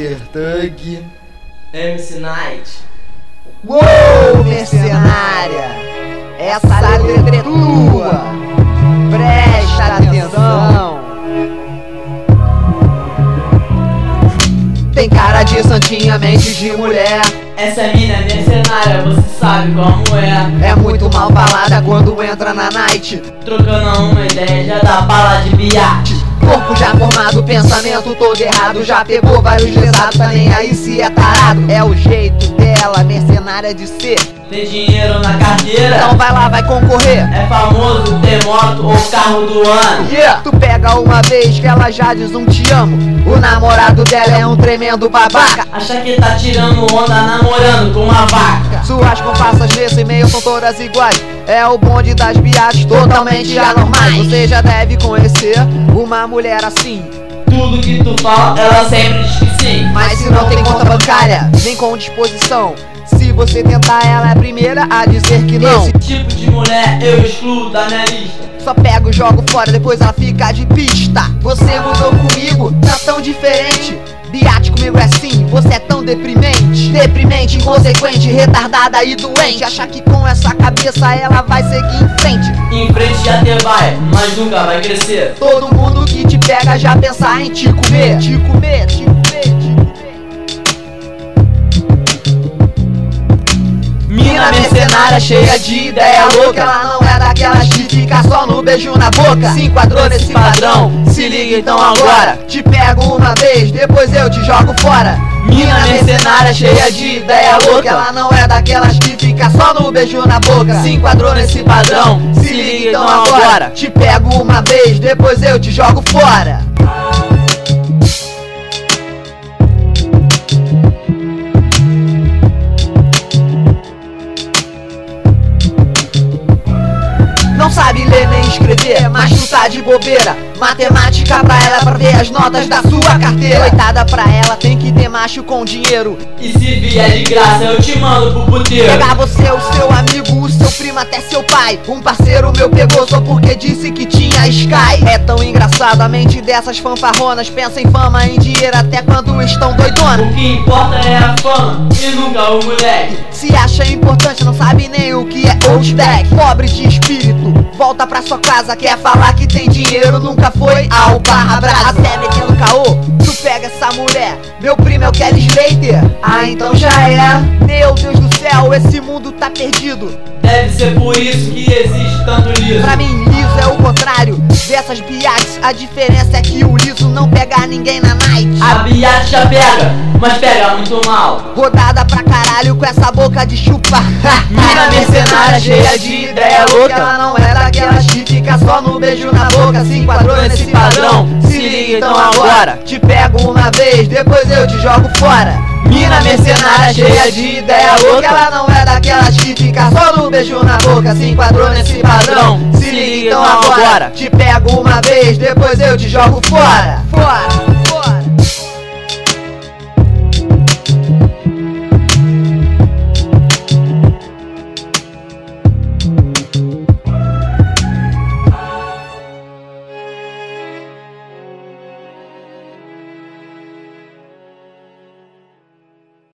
Mr. Thug. MC Night. Uou, mercenária! Essa letra é tua! Presta atenção! Tem cara de santinha, mente de mulher. Essa mina é mercenária, você sabe como é. É muito mal falada quando entra na night. Trocando uma ideia já dá bala de biate. Corpo já formado, pensamento todo errado. Já pegou vários lesados, tá nem aí se é tarado. É o jeito dela, mercenária de ser. Tem dinheiro na carteira. Então vai lá, vai concorrer. É famoso ter moto ou carro do ano. Yeah. Tu pega uma vez que ela já diz um te amo. O namorado dela é um tremendo babaca. Acha que tá tirando onda namorando com uma vaca. Suas comparsas nesse meio são todas iguais. É o bonde das biates totalmente anormais. Você já deve conhecer uma mulher assim. Tudo que tu fala, ela sempre diz que sim. Mas se não tem conta bancária, nem com disposição. Se você tentar, ela é a primeira a dizer que não. Esse tipo de mulher eu excluo da minha lista. Só pego e jogo fora, depois ela fica de pista. Você mudou comigo, tá tão diferente. Deprimente. Inconsequente, retardada e doente. Acha que com essa cabeça ela vai seguir em frente. Em frente até vai, mas nunca vai crescer. Todo mundo que te pega já pensa em. Te comer, te comer, te comer. Mercenária cheia de ideia louca. Ela não é daquelas que fica só no beijo na boca. Se enquadrou nesse padrão, se liga então agora. Te pego uma vez, depois eu te jogo fora. Mina mercenária cheia de ideia louca. Ela não é daquelas que fica só no beijo na boca. Se enquadrou nesse padrão, se liga então agora. Te pego uma vez, depois eu te jogo fora Não sabe ler nem escrever, mas tu tá de bobeira. Matemática pra ela pra ver as notas da sua carteira. Coitada pra ela, tem que ter macho com dinheiro. E se vier de graça, eu te mando pro puteiro. Pegar você, o seu amigo, o seu primo, até seu pai. Um parceiro meu pegou só porque disse que tinha Sky. É tão engraçado a mente dessas fanfarronas. Pensa em fama, em dinheiro até quando estão doidonas. O que importa é a fama e nunca o moleque. Se acha importante, não sabe nem o que é old deck. Pobre de espírito, volta pra sua casa, quer falar que tem dinheiro, nunca foi ao barra brasa. Até metendo caô, tu pega essa mulher. Meu primo é o Kelly Slater. Ah, então já é. Meu Deus do céu, esse mundo tá perdido. Deve ser por isso que existe tanto liso. Pra mim, liso é o contrário dessas biates. A diferença é que o liso não pega ninguém na night. A biate já pega, mas pega muito mal. Rodada pra caralho com essa boca de chupa. Mina mercenária cheia de ideia louca. Ela não é daquelas que fica só no beijo na boca. Se enquadrou nesse padrão. Se liga então agora. Te pego uma vez, depois eu te jogo fora. Mina mercenária cheia de ideia louca. Ela não é daquelas que fica só no beijo na boca. Se enquadrou nesse padrão. Se liga então agora. Te pego uma vez, depois eu te jogo fora. Fora.